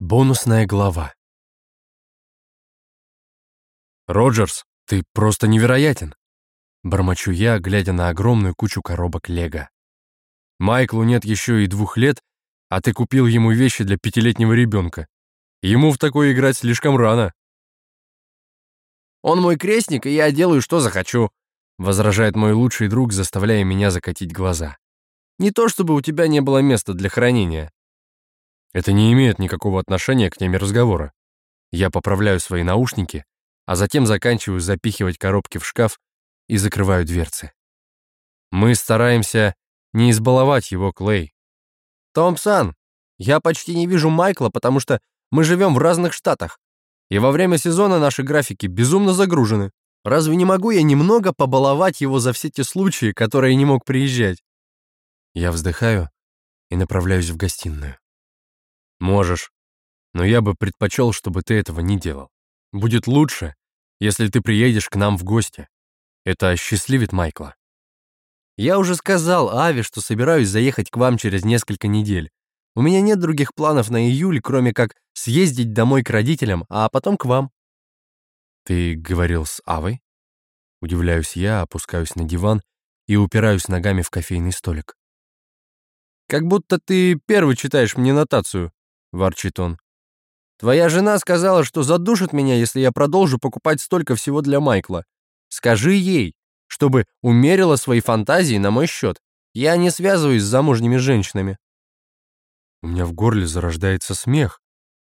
Бонусная глава. «Роджерс, ты просто невероятен!» Бормочу я, глядя на огромную кучу коробок Лего. «Майклу нет еще и двух лет, а ты купил ему вещи для пятилетнего ребенка. Ему в такое играть слишком рано». «Он мой крестник, и я делаю, что захочу», возражает мой лучший друг, заставляя меня закатить глаза. «Не то чтобы у тебя не было места для хранения. Это не имеет никакого отношения к теме разговора. Я поправляю свои наушники, а затем заканчиваю запихивать коробки в шкаф и закрываю дверцы. Мы стараемся не избаловать его, Клей. Томпсон, я почти не вижу Майкла, потому что мы живем в разных штатах. И во время сезона наши графики безумно загружены. Разве не могу я немного побаловать его за все те случаи, которые не мог приезжать? Я вздыхаю и направляюсь в гостиную. Можешь. Но я бы предпочел, чтобы ты этого не делал. Будет лучше, если ты приедешь к нам в гости. Это осчастливит Майкла. Я уже сказал Ави, что собираюсь заехать к вам через несколько недель. У меня нет других планов на июль, кроме как съездить домой к родителям, а потом к вам. Ты говорил с Авой? Удивляюсь я, опускаюсь на диван и упираюсь ногами в кофейный столик. Как будто ты первый читаешь мне нотацию ворчит он. Твоя жена сказала, что задушит меня, если я продолжу покупать столько всего для Майкла. Скажи ей, чтобы умерила свои фантазии на мой счет. Я не связываюсь с замужними женщинами. У меня в горле зарождается смех,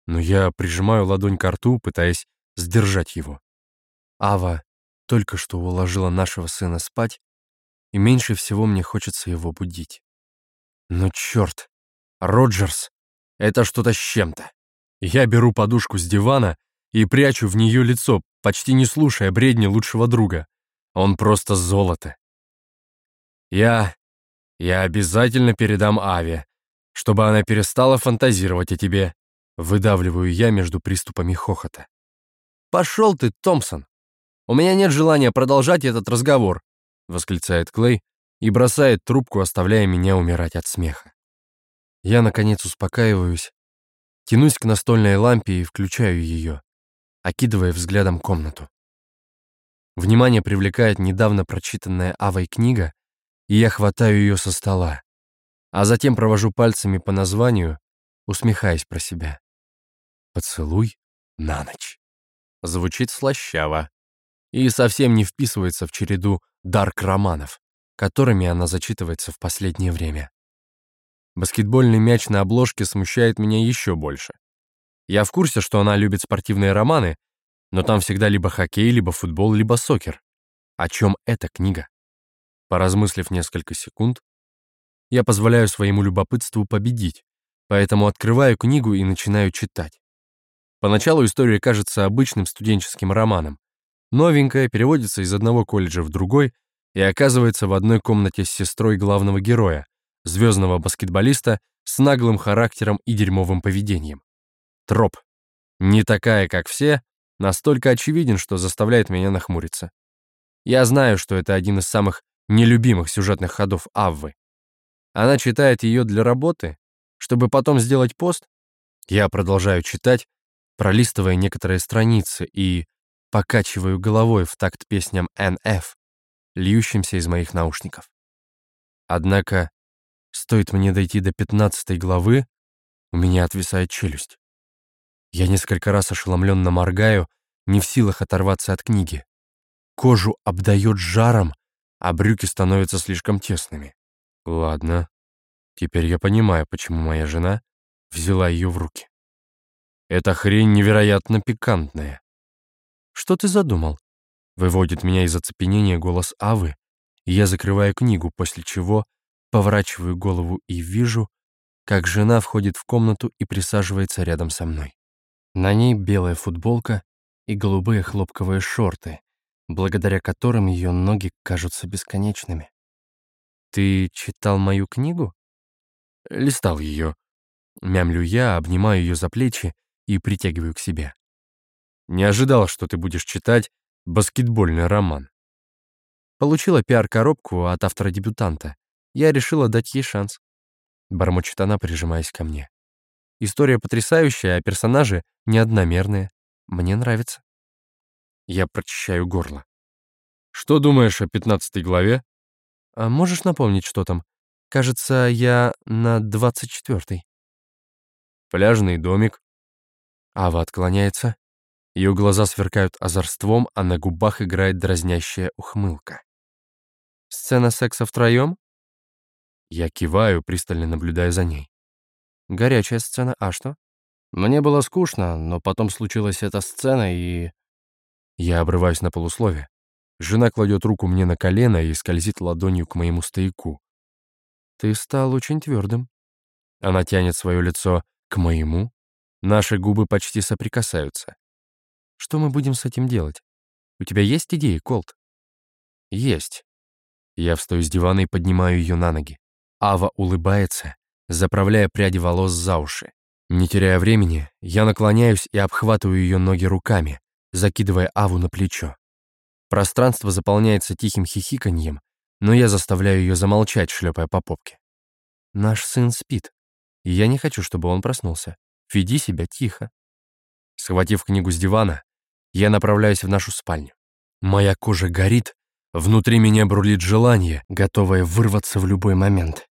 но я прижимаю ладонь к рту, пытаясь сдержать его. Ава только что уложила нашего сына спать, и меньше всего мне хочется его будить. Но черт, Роджерс это что-то с чем-то. Я беру подушку с дивана и прячу в нее лицо, почти не слушая бредни лучшего друга. Он просто золото. Я... я обязательно передам Аве, чтобы она перестала фантазировать о тебе. Выдавливаю я между приступами хохота. «Пошел ты, Томпсон! У меня нет желания продолжать этот разговор», восклицает Клей и бросает трубку, оставляя меня умирать от смеха. Я, наконец, успокаиваюсь, тянусь к настольной лампе и включаю ее, окидывая взглядом комнату. Внимание привлекает недавно прочитанная Авой книга, и я хватаю ее со стола, а затем провожу пальцами по названию, усмехаясь про себя. «Поцелуй на ночь». Звучит слащаво и совсем не вписывается в череду дарк-романов, которыми она зачитывается в последнее время. Баскетбольный мяч на обложке смущает меня еще больше. Я в курсе, что она любит спортивные романы, но там всегда либо хоккей, либо футбол, либо сокер. О чем эта книга? Поразмыслив несколько секунд, я позволяю своему любопытству победить, поэтому открываю книгу и начинаю читать. Поначалу история кажется обычным студенческим романом. Новенькая переводится из одного колледжа в другой и оказывается в одной комнате с сестрой главного героя, звездного баскетболиста с наглым характером и дерьмовым поведением. Троп. Не такая, как все, настолько очевиден, что заставляет меня нахмуриться. Я знаю, что это один из самых нелюбимых сюжетных ходов Аввы. Она читает ее для работы, чтобы потом сделать пост. Я продолжаю читать, пролистывая некоторые страницы и покачиваю головой в такт песням NF, льющимся из моих наушников. Однако Стоит мне дойти до пятнадцатой главы, у меня отвисает челюсть. Я несколько раз ошеломленно моргаю, не в силах оторваться от книги. Кожу обдает жаром, а брюки становятся слишком тесными. Ладно, теперь я понимаю, почему моя жена взяла ее в руки. Эта хрень невероятно пикантная. Что ты задумал? Выводит меня из оцепенения голос Авы, и я закрываю книгу, после чего Поворачиваю голову и вижу, как жена входит в комнату и присаживается рядом со мной. На ней белая футболка и голубые хлопковые шорты, благодаря которым ее ноги кажутся бесконечными. «Ты читал мою книгу?» «Листал ее». Мямлю я, обнимаю ее за плечи и притягиваю к себе. «Не ожидал, что ты будешь читать баскетбольный роман». Получила пиар-коробку от автора-дебютанта. Я решила дать ей шанс. Бормочет она, прижимаясь ко мне. История потрясающая, а персонажи неодномерные. Мне нравится. Я прочищаю горло. Что думаешь о пятнадцатой главе? А можешь напомнить, что там? Кажется, я на двадцать четвертой. Пляжный домик. Ава отклоняется. Ее глаза сверкают озорством, а на губах играет дразнящая ухмылка. Сцена секса втроем? Я киваю, пристально наблюдая за ней. Горячая сцена, а что? Мне было скучно, но потом случилась эта сцена, и... Я обрываюсь на полуслове. Жена кладет руку мне на колено и скользит ладонью к моему стояку. Ты стал очень твердым. Она тянет свое лицо к моему. Наши губы почти соприкасаются. Что мы будем с этим делать? У тебя есть идеи, Колт? Есть. Я встаю с дивана и поднимаю ее на ноги. Ава улыбается, заправляя пряди волос за уши. Не теряя времени, я наклоняюсь и обхватываю ее ноги руками, закидывая Аву на плечо. Пространство заполняется тихим хихиканьем, но я заставляю ее замолчать, шлепая по попке. Наш сын спит, и я не хочу, чтобы он проснулся. Веди себя тихо. Схватив книгу с дивана, я направляюсь в нашу спальню. Моя кожа горит, внутри меня брулит желание, готовое вырваться в любой момент.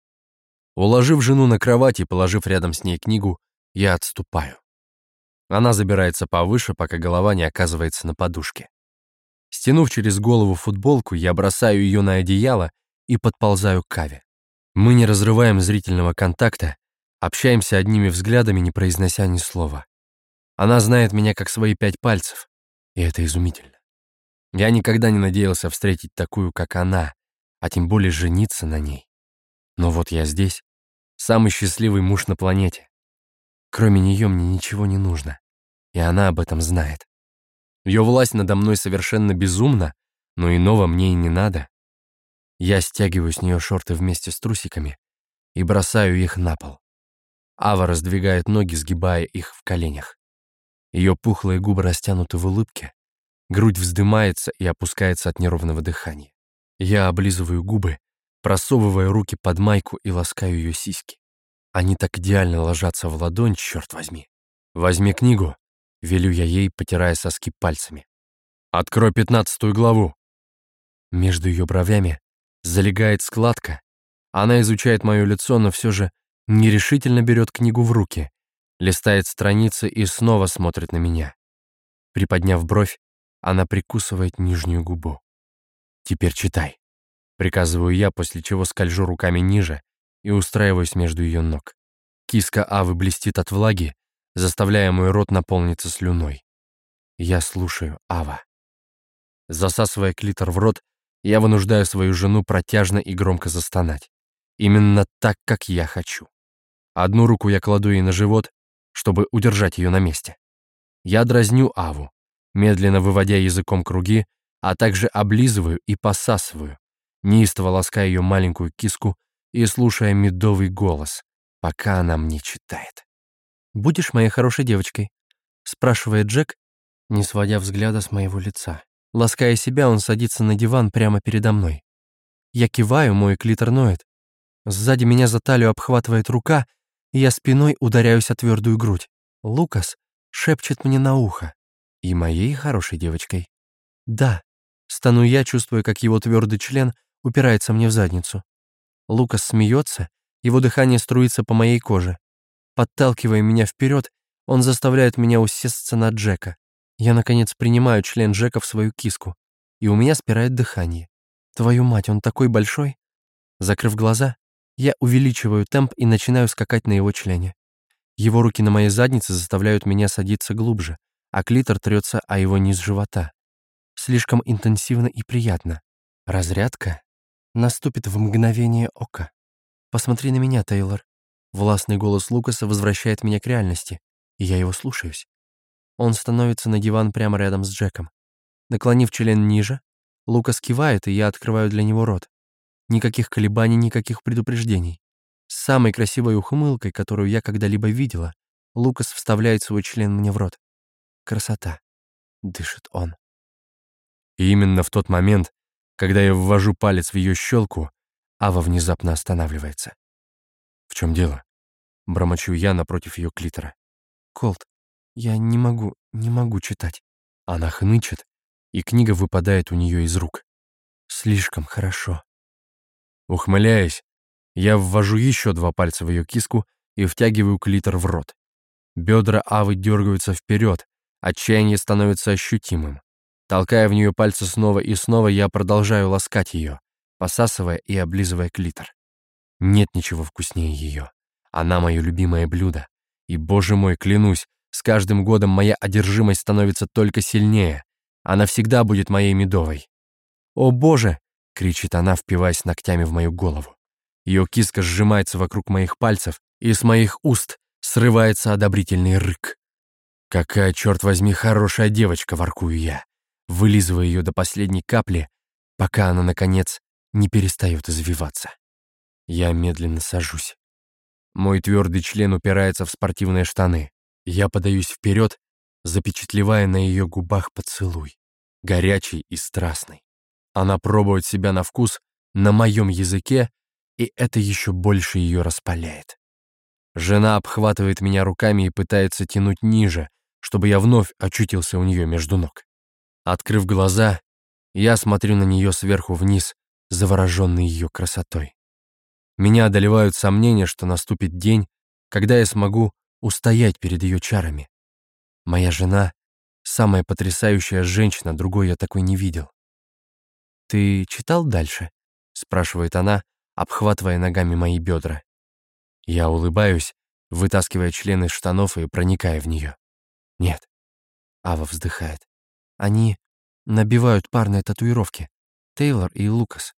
Уложив жену на кровать и положив рядом с ней книгу, я отступаю. Она забирается повыше, пока голова не оказывается на подушке. Стянув через голову футболку, я бросаю ее на одеяло и подползаю к Каве. Мы не разрываем зрительного контакта, общаемся одними взглядами, не произнося ни слова. Она знает меня как свои пять пальцев, и это изумительно. Я никогда не надеялся встретить такую, как она, а тем более жениться на ней. Но вот я здесь, самый счастливый муж на планете. Кроме нее мне ничего не нужно, и она об этом знает. Ее власть надо мной совершенно безумна, но иного мне и не надо. Я стягиваю с нее шорты вместе с трусиками и бросаю их на пол. Ава раздвигает ноги, сгибая их в коленях. Ее пухлые губы растянуты в улыбке, грудь вздымается и опускается от неровного дыхания. Я облизываю губы, просовывая руки под майку и ласкаю ее сиськи. Они так идеально ложатся в ладонь, черт возьми. Возьми книгу Велю я ей, потирая соски пальцами. «Открой пятнадцатую главу!» Между ее бровями залегает складка. Она изучает мое лицо, но все же нерешительно берет книгу в руки, листает страницы и снова смотрит на меня. Приподняв бровь, она прикусывает нижнюю губу. «Теперь читай», — приказываю я, после чего скольжу руками ниже и устраиваюсь между ее ног. Киска Авы блестит от влаги, заставляя мой рот наполниться слюной. Я слушаю Ава. Засасывая клитор в рот, я вынуждаю свою жену протяжно и громко застонать. Именно так, как я хочу. Одну руку я кладу ей на живот, чтобы удержать ее на месте. Я дразню Аву, медленно выводя языком круги, а также облизываю и посасываю, неистово лаская ее маленькую киску и слушая медовый голос, пока она мне читает. «Будешь моей хорошей девочкой?» — спрашивает Джек, не сводя взгляда с моего лица. Лаская себя, он садится на диван прямо передо мной. Я киваю, мой клитор ноет. Сзади меня за талию обхватывает рука, и я спиной ударяюсь о твердую грудь. Лукас шепчет мне на ухо. И моей хорошей девочкой. Да, стану я, чувствуя, как его твердый член упирается мне в задницу. Лукас смеется, его дыхание струится по моей коже. Подталкивая меня вперед, он заставляет меня усесться на Джека. Я, наконец, принимаю член Джека в свою киску, и у меня спирает дыхание. Твою мать, он такой большой. Закрыв глаза, я увеличиваю темп и начинаю скакать на его члене. Его руки на моей заднице заставляют меня садиться глубже, а клитор трется о его низ живота. Слишком интенсивно и приятно. Разрядка наступит в мгновение ока. Посмотри на меня, Тейлор. Властный голос Лукаса возвращает меня к реальности, и я его слушаюсь. Он становится на диван прямо рядом с Джеком. Наклонив член ниже, Лукас кивает, и я открываю для него рот. Никаких колебаний, никаких предупреждений. С самой красивой ухмылкой, которую я когда-либо видела, Лукас вставляет свой член мне в рот. Красота. Дышит он. И именно в тот момент, когда я ввожу палец в ее щелку, Ава внезапно останавливается. В чем дело? Бормочу я напротив ее клитора. «Колт, я не могу, не могу читать». Она хнычет, и книга выпадает у нее из рук. Слишком хорошо. Ухмыляясь, я ввожу еще два пальца в ее киску и втягиваю клитор в рот. Бедра Авы дергаются вперед, отчаяние становится ощутимым. Толкая в нее пальцы снова и снова, я продолжаю ласкать ее, посасывая и облизывая клитор. Нет ничего вкуснее ее. Она мое любимое блюдо. И, боже мой, клянусь, с каждым годом моя одержимость становится только сильнее. Она всегда будет моей медовой. «О, боже!» — кричит она, впиваясь ногтями в мою голову. Ее киска сжимается вокруг моих пальцев, и с моих уст срывается одобрительный рык. «Какая, черт возьми, хорошая девочка!» — воркую я, вылизывая ее до последней капли, пока она, наконец, не перестает извиваться. Я медленно сажусь. Мой твердый член упирается в спортивные штаны. Я подаюсь вперед, запечатлевая на ее губах поцелуй, горячий и страстный. Она пробует себя на вкус на моем языке, и это еще больше ее распаляет. Жена обхватывает меня руками и пытается тянуть ниже, чтобы я вновь очутился у нее между ног. Открыв глаза, я смотрю на нее сверху вниз, завороженный ее красотой. Меня одолевают сомнения, что наступит день, когда я смогу устоять перед ее чарами. Моя жена — самая потрясающая женщина, другой я такой не видел. «Ты читал дальше?» — спрашивает она, обхватывая ногами мои бедра. Я улыбаюсь, вытаскивая член из штанов и проникая в нее. «Нет». Ава вздыхает. «Они набивают парные татуировки. Тейлор и Лукас.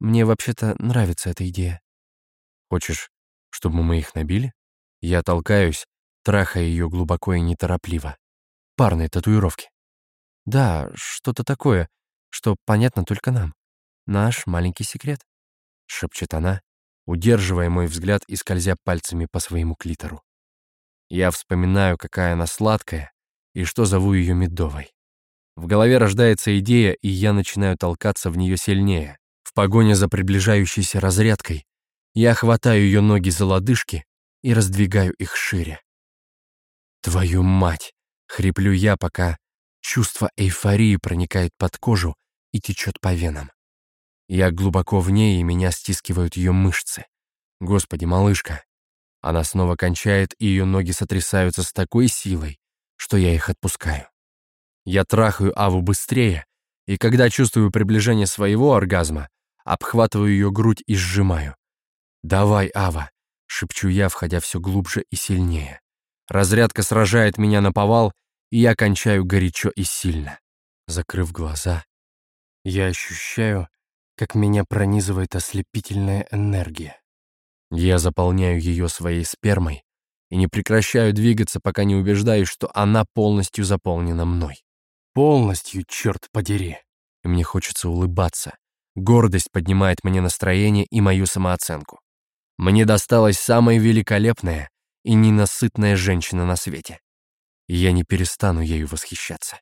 Мне вообще-то нравится эта идея». Хочешь, чтобы мы их набили? Я толкаюсь, трахая ее глубоко и неторопливо. Парные татуировки. Да, что-то такое, что понятно только нам. Наш маленький секрет, шепчет она, удерживая мой взгляд и скользя пальцами по своему клитору. Я вспоминаю, какая она сладкая и что зову ее медовой. В голове рождается идея, и я начинаю толкаться в нее сильнее, в погоне за приближающейся разрядкой, я хватаю ее ноги за лодыжки и раздвигаю их шире. «Твою мать!» — хриплю я, пока чувство эйфории проникает под кожу и течет по венам. Я глубоко в ней, и меня стискивают ее мышцы. Господи, малышка! Она снова кончает, и ее ноги сотрясаются с такой силой, что я их отпускаю. Я трахаю Аву быстрее, и когда чувствую приближение своего оргазма, обхватываю ее грудь и сжимаю. «Давай, Ава!» — шепчу я, входя все глубже и сильнее. Разрядка сражает меня на повал, и я кончаю горячо и сильно. Закрыв глаза, я ощущаю, как меня пронизывает ослепительная энергия. Я заполняю ее своей спермой и не прекращаю двигаться, пока не убеждаюсь, что она полностью заполнена мной. Полностью, черт подери. И мне хочется улыбаться. Гордость поднимает мне настроение и мою самооценку. Мне досталась самая великолепная и ненасытная женщина на свете. И я не перестану ею восхищаться.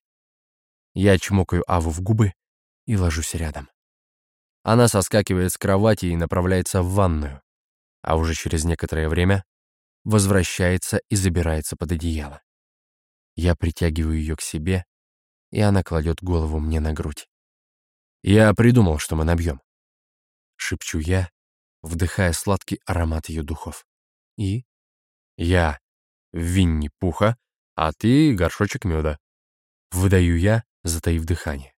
Я чмокаю Аву в губы и ложусь рядом. Она соскакивает с кровати и направляется в ванную, а уже через некоторое время возвращается и забирается под одеяло. Я притягиваю ее к себе, и она кладет голову мне на грудь. «Я придумал, что мы набьем», — шепчу я, вдыхая сладкий аромат ее духов. И я Винни-Пуха, а ты горшочек меда. Выдаю я, затаив дыхание.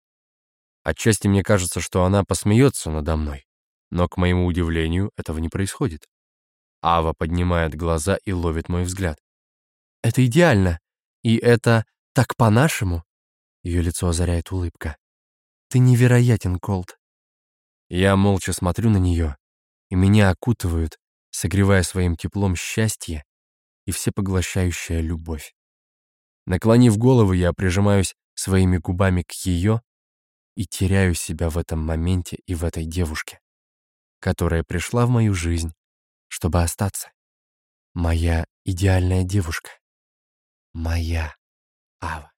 Отчасти мне кажется, что она посмеется надо мной, но, к моему удивлению, этого не происходит. Ава поднимает глаза и ловит мой взгляд. «Это идеально, и это так по-нашему!» Ее лицо озаряет улыбка. «Ты невероятен, Колт!» Я молча смотрю на нее, и меня окутывают, согревая своим теплом счастье и всепоглощающая любовь. Наклонив голову, я прижимаюсь своими губами к ее и теряю себя в этом моменте и в этой девушке, которая пришла в мою жизнь, чтобы остаться. Моя идеальная девушка. Моя Ава.